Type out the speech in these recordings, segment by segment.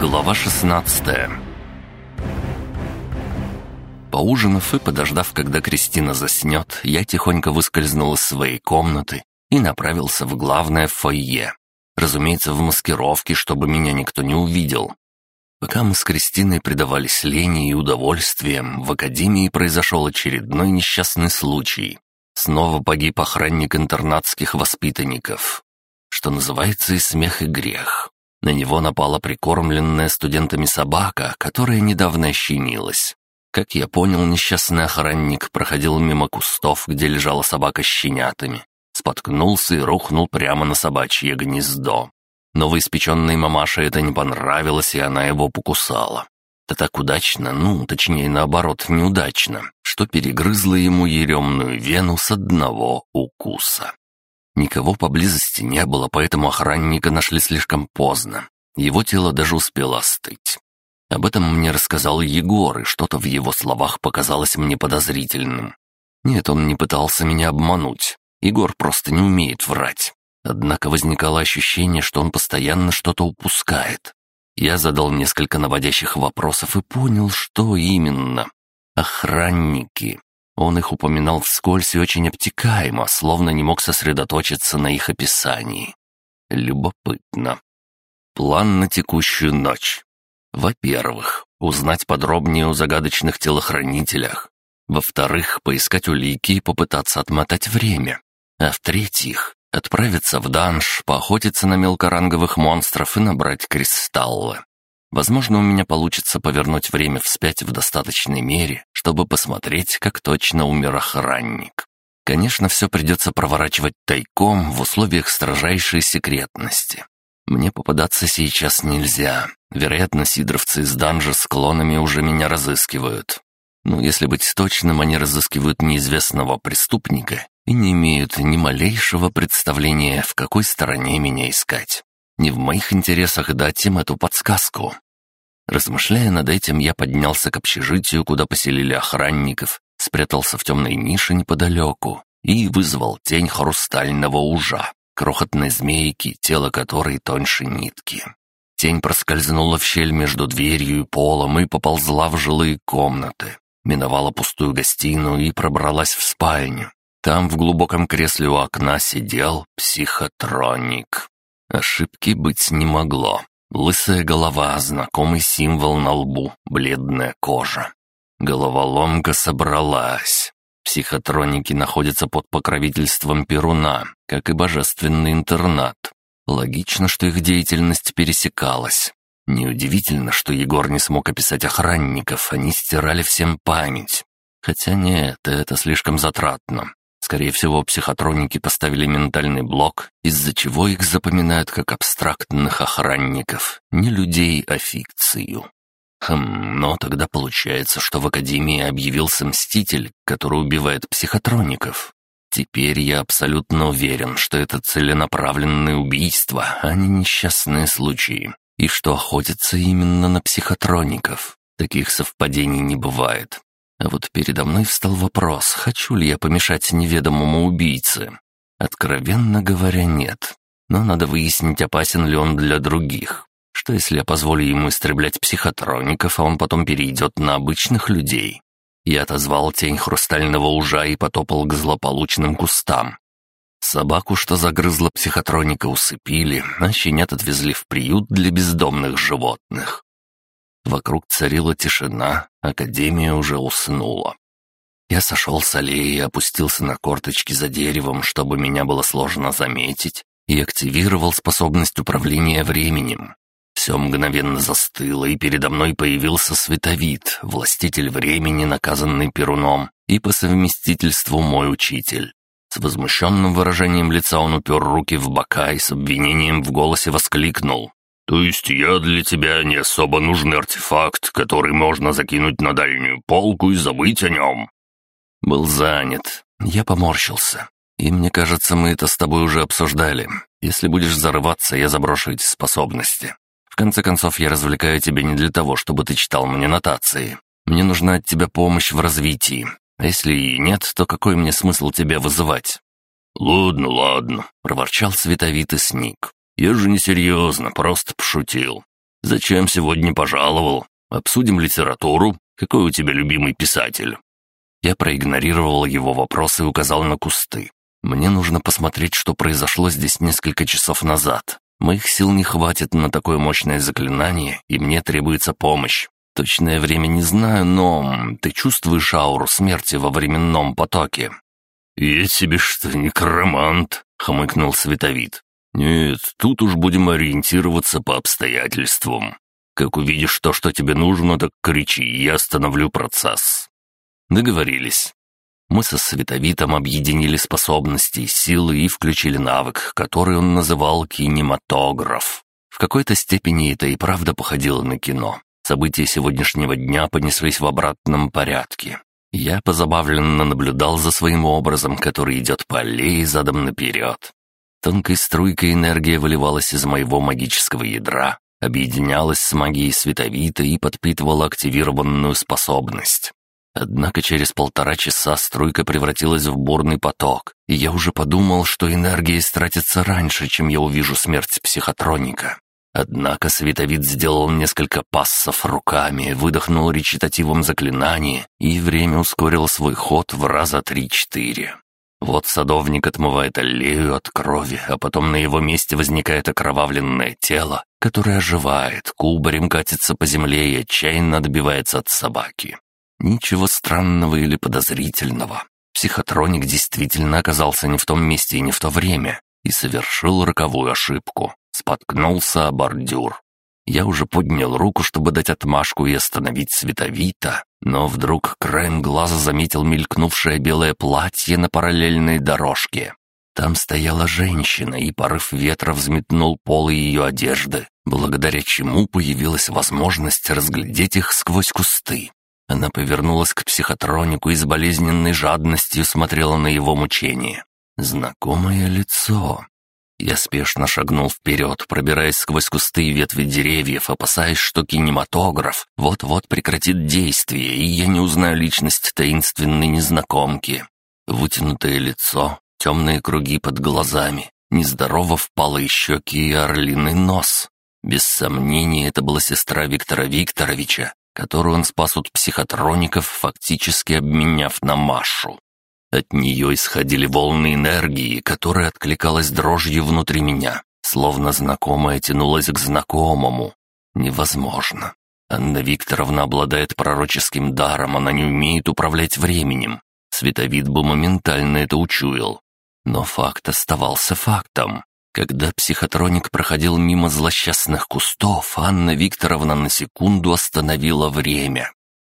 Глава 16 Поужинав и подождав, когда Кристина заснет, я тихонько выскользнул из своей комнаты и направился в главное фойе. Разумеется, в маскировке, чтобы меня никто не увидел. Пока мы с Кристиной предавались лени и удовольствиям, в академии произошел очередной несчастный случай. Снова погиб охранник интернатских воспитанников. Что называется, и смех, и грех. На него напала прикормленная студентами собака, которая недавно ощенилась. Как я понял, несчастный охранник проходил мимо кустов, где лежала собака с щенятами. Споткнулся и рухнул прямо на собачье гнездо. Новоиспеченной мамаше это не понравилось, и она его покусала. Да так удачно, ну, точнее, наоборот, неудачно, что перегрызла ему еремную вену с одного укуса. Никого поблизости не было, поэтому охранника нашли слишком поздно. Его тело даже успело остыть. Об этом мне рассказал Егор, и что-то в его словах показалось мне подозрительным. Нет, он не пытался меня обмануть. Егор просто не умеет врать. Однако возникало ощущение, что он постоянно что-то упускает. Я задал несколько наводящих вопросов и понял, что именно. Охранники. Он их упоминал вскользь и очень обтекаемо, словно не мог сосредоточиться на их описании. Любопытно. План на текущую ночь. Во-первых, узнать подробнее о загадочных телохранителях. Во-вторых, поискать улики и попытаться отмотать время. А в-третьих, отправиться в данж, поохотиться на мелкоранговых монстров и набрать кристаллы. Возможно, у меня получится повернуть время вспять в достаточной мере, чтобы посмотреть, как точно умер охранник. Конечно, все придется проворачивать тайком в условиях строжайшей секретности. Мне попадаться сейчас нельзя. Вероятно, сидровцы из данжа с клонами уже меня разыскивают. Ну, если быть точным, они разыскивают неизвестного преступника и не имеют ни малейшего представления, в какой стороне меня искать. Не в моих интересах дать им эту подсказку. Размышляя над этим, я поднялся к общежитию, куда поселили охранников, спрятался в темной нише неподалеку и вызвал тень хрустального ужа, крохотной змейки, тело которой тоньше нитки. Тень проскользнула в щель между дверью и полом и поползла в жилые комнаты, миновала пустую гостиную и пробралась в спальню. Там в глубоком кресле у окна сидел психотроник. Ошибки быть не могло. Лысая голова, знакомый символ на лбу, бледная кожа. Головоломка собралась. Психотроники находятся под покровительством Перуна, как и божественный интернат. Логично, что их деятельность пересекалась. Неудивительно, что Егор не смог описать охранников, они стирали всем память. Хотя нет, это слишком затратно. Скорее всего, психотроники поставили ментальный блок, из-за чего их запоминают как абстрактных охранников, не людей, а фикцию. Хм, но тогда получается, что в Академии объявился Мститель, который убивает психотроников. Теперь я абсолютно уверен, что это целенаправленные убийства, а не несчастные случаи, и что охотятся именно на психотроников. Таких совпадений не бывает. А вот передо мной встал вопрос, хочу ли я помешать неведомому убийце. Откровенно говоря, нет. Но надо выяснить, опасен ли он для других. Что если я позволю ему истреблять психотроников, а он потом перейдет на обычных людей? Я отозвал тень хрустального ужа и потопал к злополучным кустам. Собаку, что загрызла психотроника, усыпили, а щенят отвезли в приют для бездомных животных. Вокруг царила тишина, Академия уже уснула. Я сошел с аллеи и опустился на корточки за деревом, чтобы меня было сложно заметить, и активировал способность управления временем. Все мгновенно застыло, и передо мной появился световид, властитель времени, наказанный Перуном, и по совместительству мой учитель. С возмущенным выражением лица он упер руки в бока и с обвинением в голосе воскликнул. «То есть я для тебя не особо нужный артефакт, который можно закинуть на дальнюю полку и забыть о нем?» Был занят. Я поморщился. И мне кажется, мы это с тобой уже обсуждали. Если будешь зарываться, я заброшу эти способности. В конце концов, я развлекаю тебя не для того, чтобы ты читал мне нотации. Мне нужна от тебя помощь в развитии. А если и нет, то какой мне смысл тебя вызывать?» «Ладно, ладно», — проворчал световитый сник. «Я же не серьезно, просто пошутил. «Зачем сегодня пожаловал? Обсудим литературу. Какой у тебя любимый писатель?» Я проигнорировал его вопрос и указал на кусты. «Мне нужно посмотреть, что произошло здесь несколько часов назад. Моих сил не хватит на такое мощное заклинание, и мне требуется помощь. Точное время не знаю, но ты чувствуешь ауру смерти во временном потоке?» «Я тебе что, некромант?» — хмыкнул Световид. «Нет, тут уж будем ориентироваться по обстоятельствам. Как увидишь то, что тебе нужно, так кричи, я остановлю процесс». Договорились. Мы со Световитом объединили способности, силы и включили навык, который он называл кинематограф. В какой-то степени это и правда походило на кино. События сегодняшнего дня понеслись в обратном порядке. Я позабавленно наблюдал за своим образом, который идет по аллее задом наперед. Тонкой струйкой энергия выливалась из моего магического ядра, объединялась с магией Световита и подпитывала активированную способность. Однако через полтора часа струйка превратилась в бурный поток, и я уже подумал, что энергия истратится раньше, чем я увижу смерть психотроника. Однако световид сделал несколько пассов руками, выдохнул речитативом заклинание, и время ускорило свой ход в раза три-четыре. Вот садовник отмывает аллею от крови, а потом на его месте возникает окровавленное тело, которое оживает, кубарем катится по земле и отчаянно отбивается от собаки. Ничего странного или подозрительного. Психотроник действительно оказался не в том месте и не в то время и совершил роковую ошибку. Споткнулся о бордюр. Я уже поднял руку, чтобы дать отмашку и остановить световито, но вдруг краем глаза заметил мелькнувшее белое платье на параллельной дорожке. Там стояла женщина, и порыв ветра взметнул полы ее одежды, благодаря чему появилась возможность разглядеть их сквозь кусты. Она повернулась к психотронику и с болезненной жадностью смотрела на его мучение. Знакомое лицо. Я спешно шагнул вперед, пробираясь сквозь кусты и ветви деревьев, опасаясь, что кинематограф вот-вот прекратит действие, и я не узнаю личность таинственной незнакомки. Вытянутое лицо, темные круги под глазами, нездорово впалые щеки и орлиный нос. Без сомнения, это была сестра Виктора Викторовича, которую он спас от психотроников, фактически обменяв на Машу. От нее исходили волны энергии, которая откликалась дрожью внутри меня, словно знакомая тянулась к знакомому. Невозможно. Анна Викторовна обладает пророческим даром, она не умеет управлять временем. Световид бы моментально это учуял. Но факт оставался фактом. Когда психотроник проходил мимо злосчастных кустов, Анна Викторовна на секунду остановила время.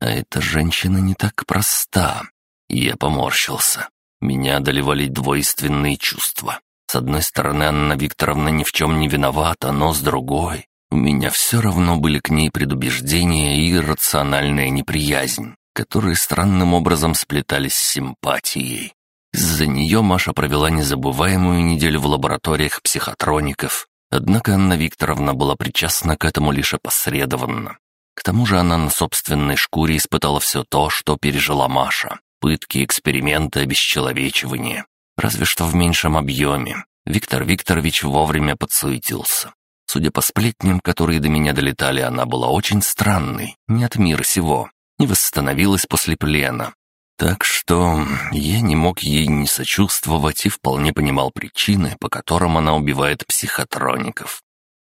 А эта женщина не так проста. Я поморщился. Меня одолевали двойственные чувства. С одной стороны, Анна Викторовна ни в чем не виновата, но с другой... У меня все равно были к ней предубеждения и рациональная неприязнь, которые странным образом сплетались с симпатией. Из-за нее Маша провела незабываемую неделю в лабораториях психотроников, однако Анна Викторовна была причастна к этому лишь опосредованно. К тому же она на собственной шкуре испытала все то, что пережила Маша. Пытки, эксперименты, обесчеловечивание. Разве что в меньшем объеме. Виктор Викторович вовремя подсуетился. Судя по сплетням, которые до меня долетали, она была очень странной, не от мира сего. Не восстановилась после плена, так что я не мог ей не сочувствовать и вполне понимал причины, по которым она убивает психотроников.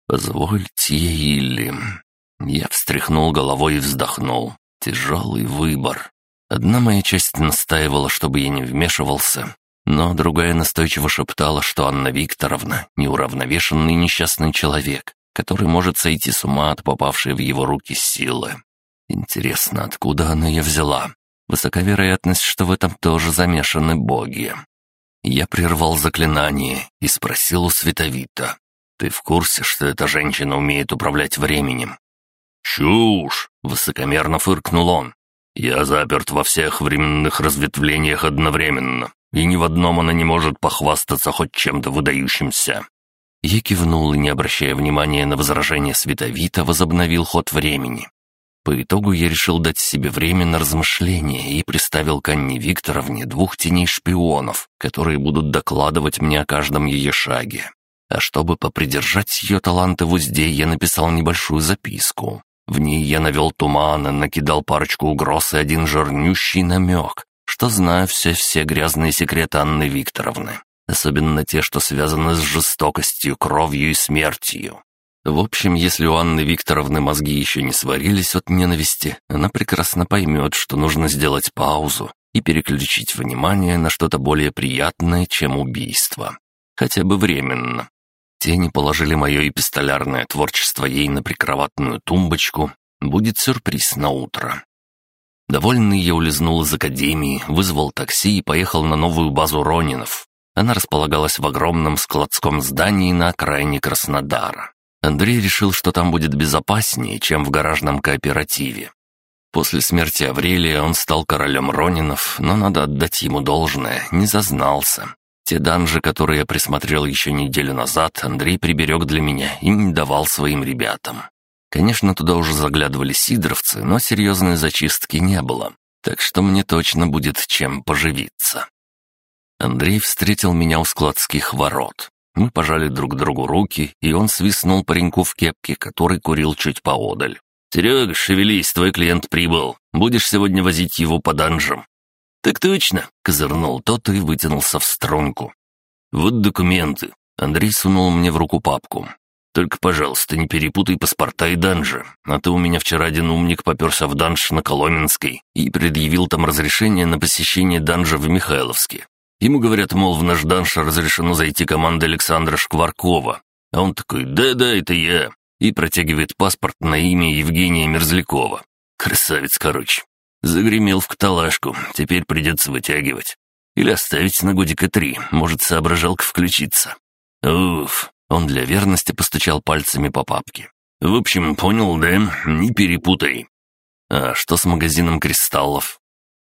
«Позвольте или...» Я встряхнул головой и вздохнул. Тяжелый выбор. Одна моя часть настаивала, чтобы я не вмешивался, но другая настойчиво шептала, что Анна Викторовна — неуравновешенный несчастный человек, который может сойти с ума от попавшей в его руки силы. Интересно, откуда она ее взяла? Высока вероятность, что в этом тоже замешаны боги. Я прервал заклинание и спросил у Световита. «Ты в курсе, что эта женщина умеет управлять временем?» «Чушь!» — высокомерно фыркнул он. «Я заперт во всех временных разветвлениях одновременно, и ни в одном она не может похвастаться хоть чем-то выдающимся». Я кивнул и, не обращая внимания на возражение Световита, возобновил ход времени. По итогу я решил дать себе время на размышление и приставил к Анне Викторовне двух теней шпионов, которые будут докладывать мне о каждом ее шаге. А чтобы попридержать ее таланты в узде, я написал небольшую записку. В ней я навел тумана, накидал парочку угроз и один жирнющий намек, что знаю все-все грязные секреты Анны Викторовны. Особенно те, что связаны с жестокостью, кровью и смертью. В общем, если у Анны Викторовны мозги еще не сварились от ненависти, она прекрасно поймет, что нужно сделать паузу и переключить внимание на что-то более приятное, чем убийство. Хотя бы временно. Тени положили мое эпистолярное творчество ей на прикроватную тумбочку. Будет сюрприз на утро. Довольный я улизнул из академии, вызвал такси и поехал на новую базу Ронинов. Она располагалась в огромном складском здании на окраине Краснодара. Андрей решил, что там будет безопаснее, чем в гаражном кооперативе. После смерти Аврелия он стал королем Ронинов, но надо отдать ему должное, не зазнался. Те данжи, которые я присмотрел еще неделю назад, Андрей приберег для меня и не давал своим ребятам. Конечно, туда уже заглядывали сидоровцы, но серьезной зачистки не было, так что мне точно будет чем поживиться. Андрей встретил меня у складских ворот. Мы пожали друг другу руки, и он свистнул пареньку в кепке, который курил чуть поодаль. «Серега, шевелись, твой клиент прибыл. Будешь сегодня возить его по данжам». «Так точно», — козырнул тот и вытянулся в струнку. «Вот документы». Андрей сунул мне в руку папку. «Только, пожалуйста, не перепутай паспорта и данжи, а то у меня вчера один умник поперся в данж на Коломенской и предъявил там разрешение на посещение данжа в Михайловске. Ему говорят, мол, в наш данж разрешено зайти команда Александра Шкваркова. А он такой «Да-да, это я», и протягивает паспорт на имя Евгения Мерзлякова. Красавец, короче. Загремел в каталажку, теперь придется вытягивать. Или оставить на годика три, может, соображалка включиться. Уф, он для верности постучал пальцами по папке. В общем, понял, да? Не перепутай. А что с магазином кристаллов?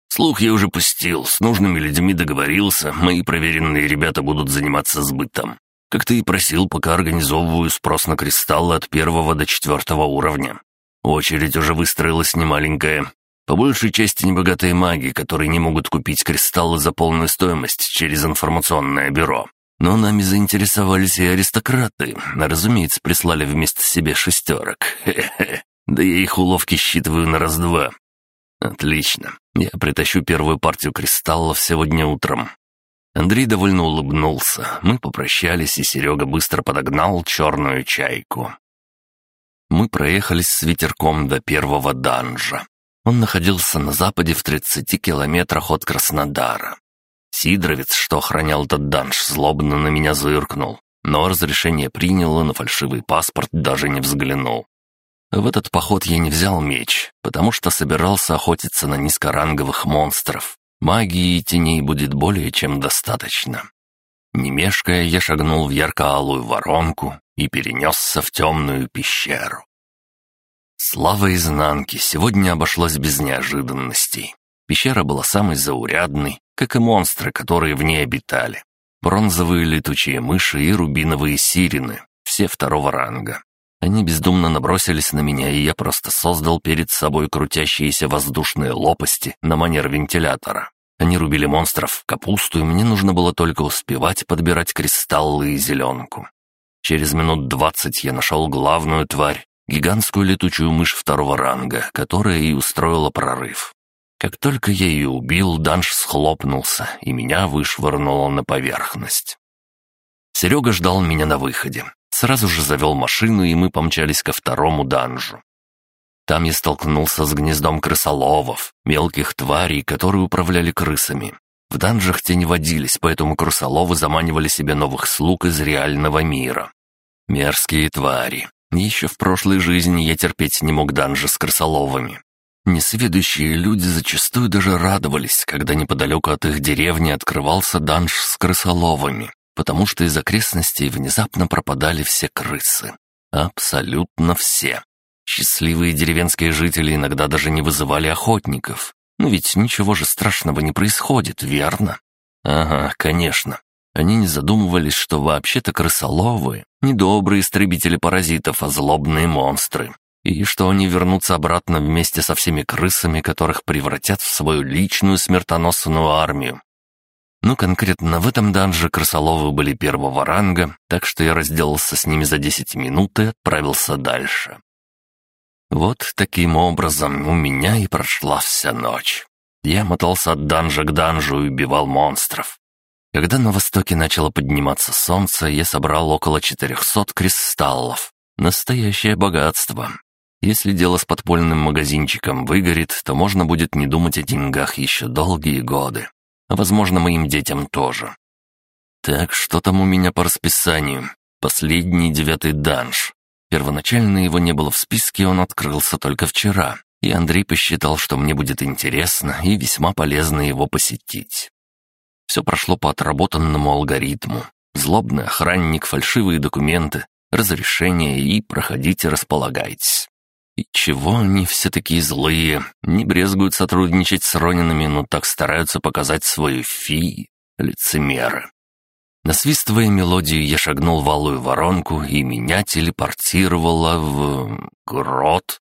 Слух я уже пустил, с нужными людьми договорился, мои проверенные ребята будут заниматься сбытом. Как ты и просил, пока организовываю спрос на кристаллы от первого до четвертого уровня. Очередь уже выстроилась немаленькая. По большей части небогатые маги, которые не могут купить кристаллы за полную стоимость через информационное бюро. Но нами заинтересовались и аристократы. Разумеется, прислали вместо себе шестерок. Хе-хе. Да я их уловки считываю на раз-два. «Отлично. Я притащу первую партию кристаллов сегодня утром». Андрей довольно улыбнулся. Мы попрощались, и Серега быстро подогнал черную чайку. Мы проехались с ветерком до первого данжа. Он находился на западе в 30 километрах от Краснодара. Сидоровец, что охранял этот данж, злобно на меня зыркнул, но разрешение принял и на фальшивый паспорт даже не взглянул. В этот поход я не взял меч, потому что собирался охотиться на низкоранговых монстров. Магии и теней будет более чем достаточно. Не мешкая, я шагнул в ярко-алую воронку и перенесся в темную пещеру. Слава изнанки сегодня обошлось без неожиданностей. Пещера была самой заурядной, как и монстры, которые в ней обитали. Бронзовые летучие мыши и рубиновые сирены, все второго ранга. Они бездумно набросились на меня, и я просто создал перед собой крутящиеся воздушные лопасти на манер вентилятора. Они рубили монстров в капусту, и мне нужно было только успевать подбирать кристаллы и зеленку. Через минут двадцать я нашел главную тварь, гигантскую летучую мышь второго ранга, которая и устроила прорыв. Как только я ее убил, данж схлопнулся, и меня вышвырнуло на поверхность. Серега ждал меня на выходе. Сразу же завел машину, и мы помчались ко второму данжу. Там я столкнулся с гнездом крысоловов, мелких тварей, которые управляли крысами. В данжах те не водились, поэтому крысоловы заманивали себе новых слуг из реального мира. Мерзкие твари. Еще в прошлой жизни я терпеть не мог данжи с крысоловами. Несведущие люди зачастую даже радовались, когда неподалеку от их деревни открывался данж с крысоловами потому что из окрестностей внезапно пропадали все крысы. Абсолютно все. Счастливые деревенские жители иногда даже не вызывали охотников. Но ведь ничего же страшного не происходит, верно? Ага, конечно. Они не задумывались, что вообще-то крысоловы — не добрые истребители паразитов, а злобные монстры. И что они вернутся обратно вместе со всеми крысами, которых превратят в свою личную смертоносную армию. Ну, конкретно в этом данже крысоловы были первого ранга, так что я разделался с ними за 10 минут и отправился дальше. Вот таким образом у меня и прошла вся ночь. Я мотался от данжа к данжу и убивал монстров. Когда на востоке начало подниматься солнце, я собрал около 400 кристаллов. Настоящее богатство. Если дело с подпольным магазинчиком выгорит, то можно будет не думать о деньгах еще долгие годы. А возможно, моим детям тоже. Так, что там у меня по расписанию? Последний девятый данж. Первоначально его не было в списке, он открылся только вчера, и Андрей посчитал, что мне будет интересно и весьма полезно его посетить. Все прошло по отработанному алгоритму. Злобный охранник, фальшивые документы, разрешение и проходите, располагайтесь. И чего они все такие злые, не брезгуют сотрудничать с Ронинами, но так стараются показать свою фи, лицемеры. Насвистывая мелодию, я шагнул в алую воронку, и меня телепортировало в... грот.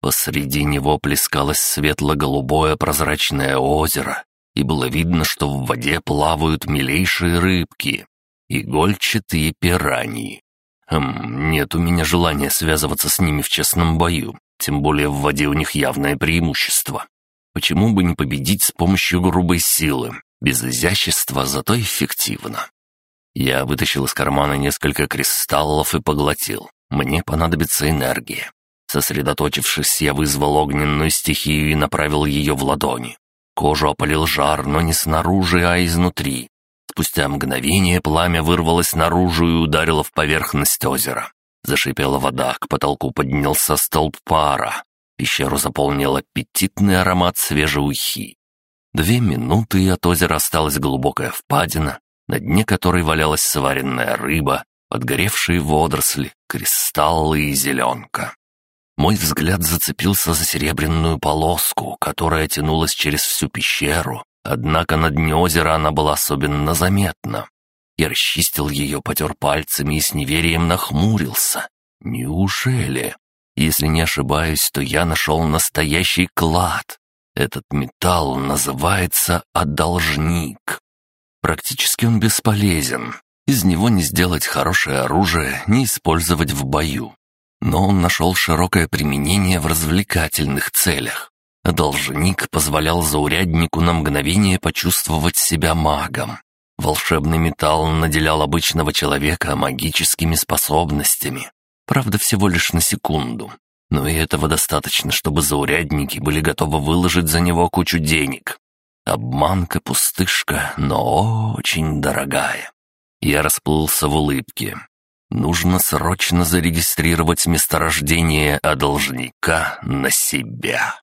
Посреди него плескалось светло-голубое прозрачное озеро, и было видно, что в воде плавают милейшие рыбки, игольчатые пираньи. Хм, нет у меня желания связываться с ними в честном бою, тем более в воде у них явное преимущество. Почему бы не победить с помощью грубой силы? Без изящества, зато эффективно. Я вытащил из кармана несколько кристаллов и поглотил. Мне понадобится энергия. Сосредоточившись, я вызвал огненную стихию и направил ее в ладони. Кожу опалил жар, но не снаружи, а изнутри. Спустя мгновение пламя вырвалось наружу и ударило в поверхность озера. Зашипела вода, к потолку поднялся столб пара. Пещеру заполнил аппетитный аромат свежей ухи. Две минуты, и от озера осталась глубокая впадина, на дне которой валялась сваренная рыба, подгоревшие водоросли, кристаллы и зеленка. Мой взгляд зацепился за серебряную полоску, которая тянулась через всю пещеру, Однако на дне озера она была особенно заметна. Я расчистил ее, потер пальцами и с неверием нахмурился. Неужели? Если не ошибаюсь, то я нашел настоящий клад. Этот металл называется одолжник. Практически он бесполезен. Из него не сделать хорошее оружие, не использовать в бою. Но он нашел широкое применение в развлекательных целях. Должник позволял зауряднику на мгновение почувствовать себя магом. Волшебный металл наделял обычного человека магическими способностями. Правда, всего лишь на секунду. Но и этого достаточно, чтобы заурядники были готовы выложить за него кучу денег. Обманка, пустышка, но очень дорогая. Я расплылся в улыбке. Нужно срочно зарегистрировать месторождение одолжника на себя.